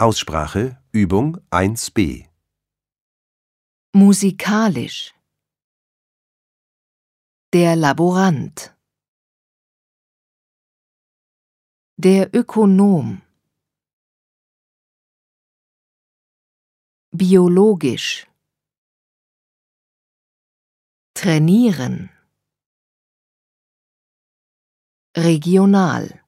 Aussprache Übung 1b Musikalisch. Der Laborant. Der Ökonom. Biologisch. Trainieren. Regional.